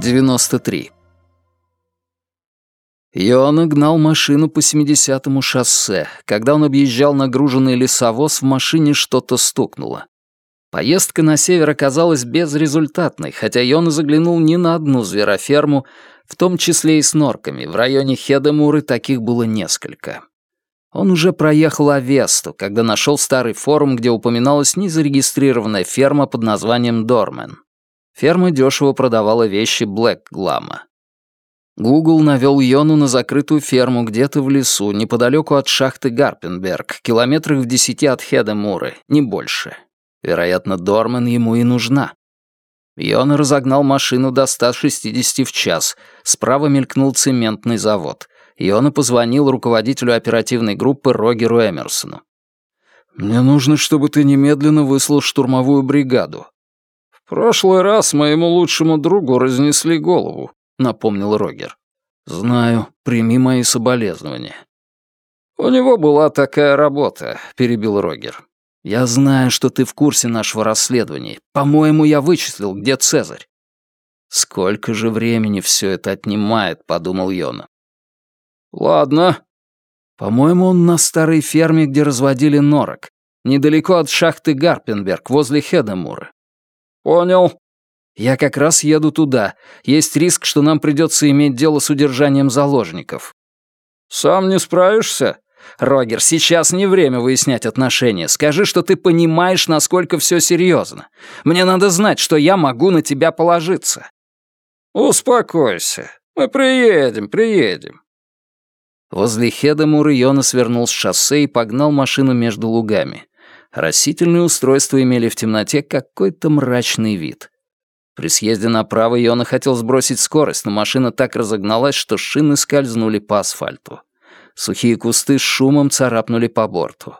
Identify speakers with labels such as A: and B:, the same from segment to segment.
A: Девяносто три. Йона гнал машину по 70-му шоссе. Когда он объезжал нагруженный лесовоз, в машине что-то стукнуло. Поездка на север оказалась безрезультатной, хотя Йона заглянул не на одну звероферму, в том числе и с норками. В районе Хедемуры таких было несколько. Он уже проехал Авесту, когда нашел старый форум, где упоминалась незарегистрированная ферма под названием Дормен. Ферма дешево продавала вещи Блэк Глама. Гугл навел Йону на закрытую ферму где-то в лесу, неподалеку от шахты Гарпенберг, километрах в десяти от Хедемуры, не больше. Вероятно, Дормен ему и нужна. Йона разогнал машину до 160 в час. Справа мелькнул цементный завод. Йона позвонил руководителю оперативной группы Рогеру Эмерсону. «Мне нужно, чтобы ты немедленно выслал штурмовую бригаду». «В прошлый раз моему лучшему другу разнесли голову», — напомнил Рогер. «Знаю. Прими мои соболезнования». «У него была такая работа», — перебил Рогер. «Я знаю, что ты в курсе нашего расследования. По-моему, я вычислил, где Цезарь». «Сколько же времени все это отнимает», — подумал Йона. «Ладно». «По-моему, он на старой ферме, где разводили норок, недалеко от шахты Гарпенберг, возле Хедемура». «Понял». «Я как раз еду туда. Есть риск, что нам придется иметь дело с удержанием заложников». «Сам не справишься?» «Рогер, сейчас не время выяснять отношения. Скажи, что ты понимаешь, насколько все серьезно. Мне надо знать, что я могу на тебя положиться». «Успокойся. Мы приедем, приедем». Возле Хедемура Йона свернул с шоссе и погнал машину между лугами. Растительные устройства имели в темноте какой-то мрачный вид. При съезде направо Йона хотел сбросить скорость, но машина так разогналась, что шины скользнули по асфальту. Сухие кусты с шумом царапнули по борту.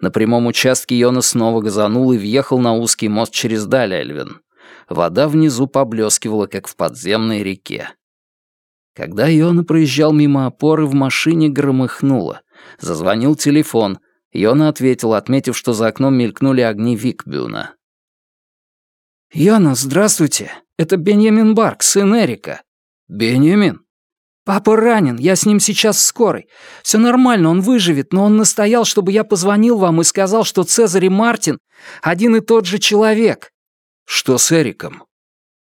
A: На прямом участке Йона снова газанул и въехал на узкий мост через Даляльвин. Вода внизу поблескивала, как в подземной реке. Когда Йона проезжал мимо опоры, в машине громыхнуло. Зазвонил телефон. Йона ответил, отметив, что за окном мелькнули огни Викбюна. «Йона, здравствуйте. Это Бенjamin Барк, сын Эрика». «Бенjamin? «Папа ранен, я с ним сейчас в скорой. Все нормально, он выживет, но он настоял, чтобы я позвонил вам и сказал, что Цезарь и Мартин — один и тот же человек». «Что с Эриком?»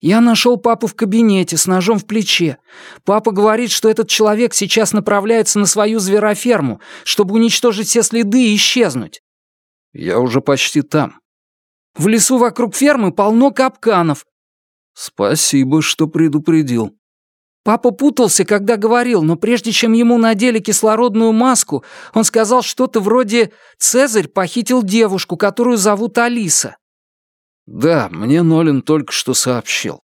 A: «Я нашел папу в кабинете с ножом в плече. Папа говорит, что этот человек сейчас направляется на свою звероферму, чтобы уничтожить все следы и исчезнуть». «Я уже почти там». «В лесу вокруг фермы полно капканов». «Спасибо, что предупредил». Папа путался, когда говорил, но прежде чем ему надели кислородную маску, он сказал что-то вроде «Цезарь похитил девушку, которую зовут Алиса». Да, мне Нолин только что сообщил.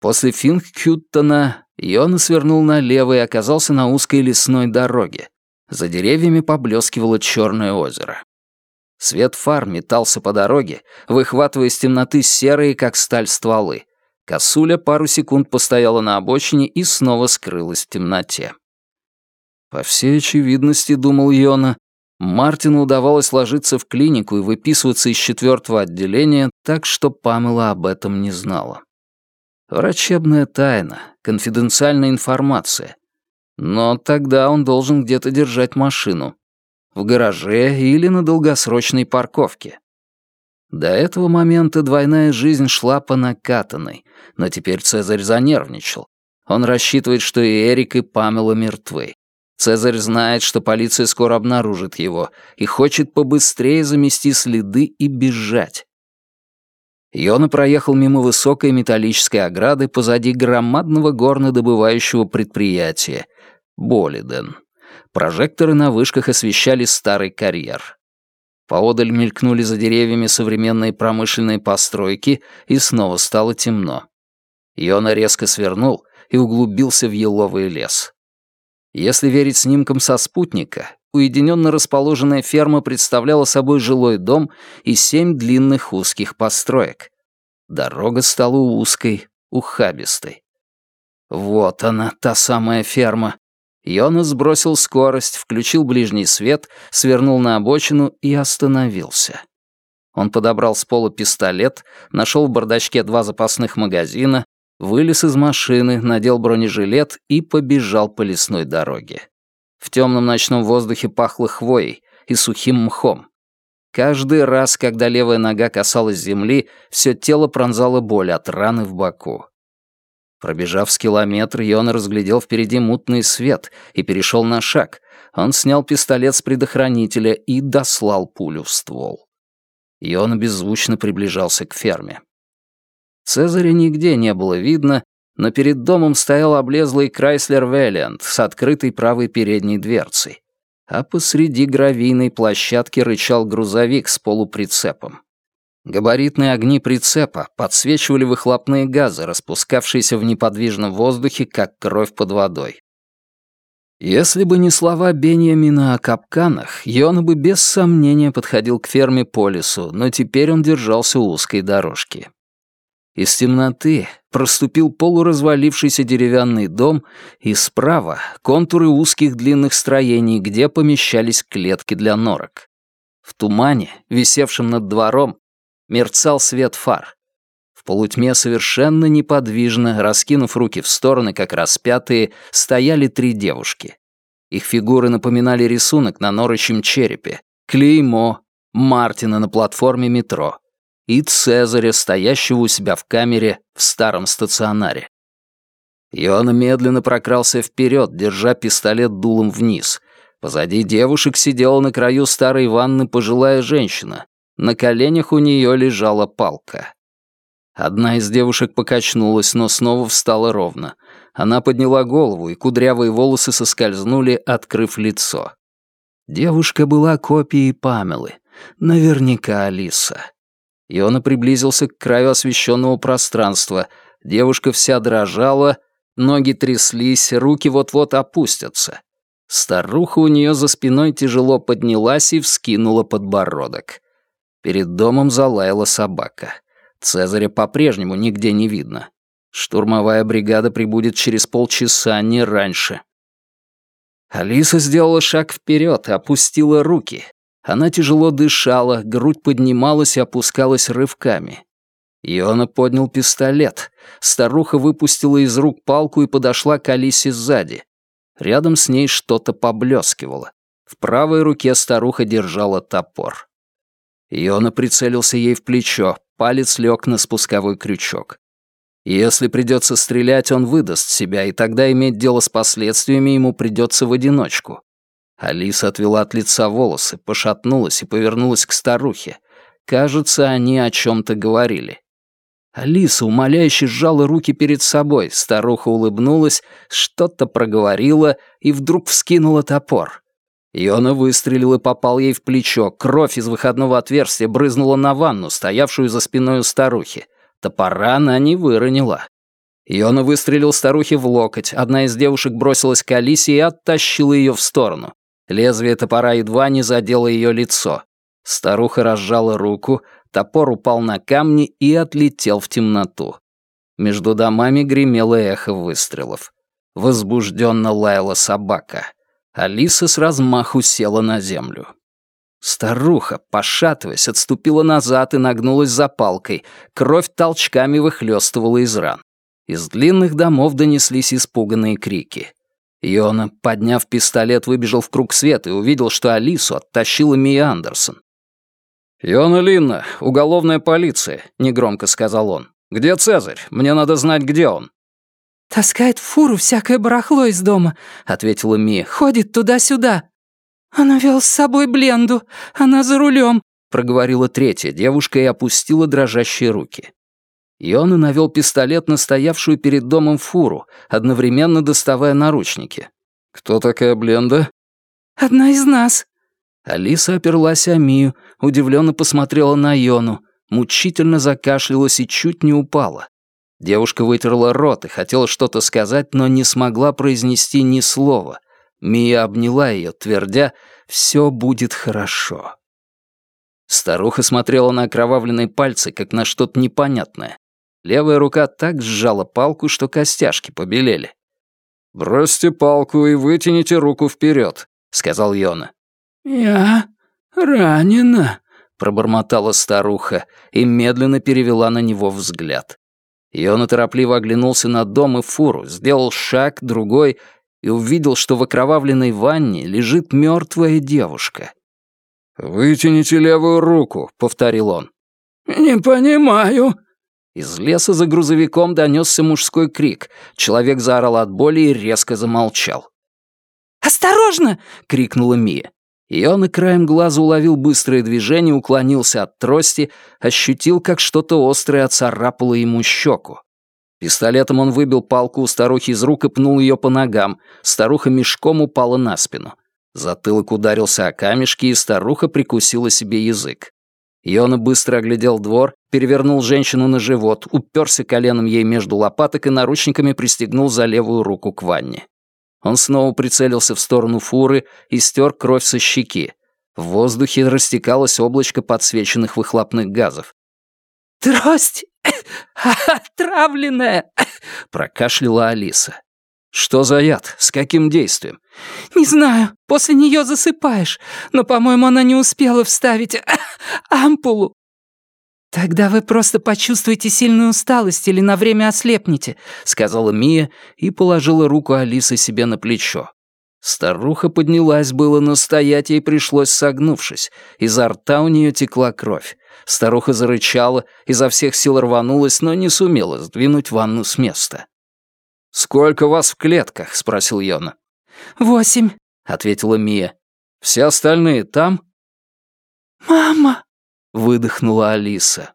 A: После Финкхюттона Йона свернул налево и оказался на узкой лесной дороге. За деревьями поблескивало черное озеро. Свет фар метался по дороге, выхватывая из темноты серые, как сталь, стволы. Косуля пару секунд постояла на обочине и снова скрылась в темноте. По всей очевидности, думал Йона, Мартину удавалось ложиться в клинику и выписываться из четвертого отделения так, что Памела об этом не знала. Врачебная тайна, конфиденциальная информация. Но тогда он должен где-то держать машину. В гараже или на долгосрочной парковке. До этого момента двойная жизнь шла по накатанной, но теперь Цезарь занервничал. Он рассчитывает, что и Эрик, и Памела мертвы. Цезарь знает, что полиция скоро обнаружит его и хочет побыстрее замести следы и бежать. Йона проехал мимо высокой металлической ограды позади громадного горнодобывающего предприятия — Болиден. Прожекторы на вышках освещали старый карьер. Поодаль мелькнули за деревьями современные промышленные постройки, и снова стало темно. Йона резко свернул и углубился в еловый лес. Если верить снимкам со спутника, уединенно расположенная ферма представляла собой жилой дом и семь длинных узких построек. Дорога стала узкой, ухабистой. Вот она, та самая ферма. Йона сбросил скорость, включил ближний свет, свернул на обочину и остановился. Он подобрал с пола пистолет, нашел в бардачке два запасных магазина, вылез из машины, надел бронежилет и побежал по лесной дороге. В темном ночном воздухе пахло хвоей и сухим мхом. Каждый раз, когда левая нога касалась земли, все тело пронзало боль от раны в боку. Пробежав с километр, Йона разглядел впереди мутный свет и перешел на шаг. Он снял пистолет с предохранителя и дослал пулю в ствол. Йона беззвучно приближался к ферме. Цезаря нигде не было видно, но перед домом стоял облезлый Крайслер Вэллиант с открытой правой передней дверцей, а посреди гравийной площадки рычал грузовик с полуприцепом. Габаритные огни прицепа подсвечивали выхлопные газы, распускавшиеся в неподвижном воздухе, как кровь под водой. Если бы не слова Беньямина о капканах, Йона бы без сомнения подходил к ферме по лесу, но теперь он держался узкой дорожки. Из темноты проступил полуразвалившийся деревянный дом, и справа — контуры узких длинных строений, где помещались клетки для норок. В тумане, висевшем над двором, мерцал свет фар. В полутьме совершенно неподвижно, раскинув руки в стороны, как распятые, стояли три девушки. Их фигуры напоминали рисунок на норочем черепе, клеймо, Мартина на платформе метро и Цезаря, стоящего у себя в камере в старом стационаре. Иона медленно прокрался вперед, держа пистолет дулом вниз. Позади девушек сидела на краю старой ванны пожилая женщина. На коленях у нее лежала палка. Одна из девушек покачнулась, но снова встала ровно. Она подняла голову, и кудрявые волосы соскользнули, открыв лицо. Девушка была копией Памелы. Наверняка Алиса. Иона приблизился к краю освещенного пространства. Девушка вся дрожала, ноги тряслись, руки вот-вот опустятся. Старуха у нее за спиной тяжело поднялась и вскинула подбородок. Перед домом залаяла собака. Цезаря по-прежнему нигде не видно. Штурмовая бригада прибудет через полчаса, не раньше. Алиса сделала шаг вперед и опустила руки. Она тяжело дышала, грудь поднималась и опускалась рывками. Иона поднял пистолет. Старуха выпустила из рук палку и подошла к Алисе сзади. Рядом с ней что-то поблескивало. В правой руке старуха держала топор. Иона прицелился ей в плечо, палец лег на спусковой крючок. Если придется стрелять, он выдаст себя, и тогда иметь дело с последствиями ему придется в одиночку. Алиса отвела от лица волосы, пошатнулась и повернулась к старухе. Кажется, они о чем-то говорили. Алиса умоляюще сжала руки перед собой, старуха улыбнулась, что-то проговорила и вдруг вскинула топор. Иона выстрелил и попал ей в плечо, кровь из выходного отверстия брызнула на ванну, стоявшую за спиной у старухи. Топора она не выронила. Иона выстрелил старухе в локоть, одна из девушек бросилась к Алисе и оттащила ее в сторону. Лезвие топора едва не задело ее лицо. Старуха разжала руку, топор упал на камни и отлетел в темноту. Между домами гремело эхо выстрелов. Возбужденно лаяла собака. Алиса с размаху села на землю. Старуха, пошатываясь, отступила назад и нагнулась за палкой. Кровь толчками выхлёстывала из ран. Из длинных домов донеслись испуганные крики. Йона, подняв пистолет, выбежал в круг света и увидел, что Алису оттащила Мия Андерсон. «Йона Линна, уголовная полиция», — негромко сказал он. «Где Цезарь? Мне надо знать, где он».
B: «Таскает в фуру всякое барахло из дома», — ответила Мия. «Ходит туда-сюда». «Она вел с собой Бленду. Она за рулем», — проговорила третья девушка и опустила дрожащие руки.
A: Йона навел пистолет на стоявшую перед домом фуру, одновременно доставая наручники. «Кто такая Бленда?»
B: «Одна из нас».
A: Алиса оперлась о Мию, удивленно посмотрела на Йону, мучительно закашлялась и чуть не упала. Девушка вытерла рот и хотела что-то сказать, но не смогла произнести ни слова. Мия обняла ее, твердя «все будет хорошо». Старуха смотрела на окровавленные пальцы, как на что-то непонятное. Левая рука так сжала палку, что костяшки побелели. «Бросьте палку и вытяните руку вперед», — сказал Йона.
B: «Я ранена», —
A: пробормотала старуха и медленно перевела на него взгляд. Йона торопливо оглянулся на дом и фуру, сделал шаг, другой, и увидел, что в окровавленной ванне лежит мертвая девушка. «Вытяните левую руку», — повторил он.
B: «Не понимаю».
A: Из леса за грузовиком донесся мужской крик. Человек заорал от боли и резко замолчал.
B: «Осторожно!»
A: — крикнула Мия. И он и краем глаза уловил быстрое движение, уклонился от трости, ощутил, как что-то острое оцарапало ему щеку. Пистолетом он выбил палку у старухи из рук и пнул ее по ногам. Старуха мешком упала на спину. Затылок ударился о камешки, и старуха прикусила себе язык. Йона быстро оглядел двор, перевернул женщину на живот, уперся коленом ей между лопаток и наручниками пристегнул за левую руку к ванне. Он снова прицелился в сторону фуры и стер кровь со щеки. В воздухе растекалось облачко подсвеченных выхлопных газов.
B: «Трость! Отравленная!»
A: — прокашляла Алиса. «Что за яд? С каким действием?»
B: «Не знаю. После нее засыпаешь. Но, по-моему, она не успела вставить ампулу». «Тогда вы просто почувствуете сильную усталость или на время ослепнете», — сказала Мия и положила руку Алисы себе на плечо. Старуха поднялась было, но стоять ей пришлось согнувшись. Изо рта у нее текла кровь. Старуха зарычала, изо всех сил рванулась, но не сумела сдвинуть ванну с места. «Сколько вас в клетках?» — спросил Йона. «Восемь», —
A: ответила Мия. «Все остальные там?»
B: «Мама!»
A: — выдохнула Алиса.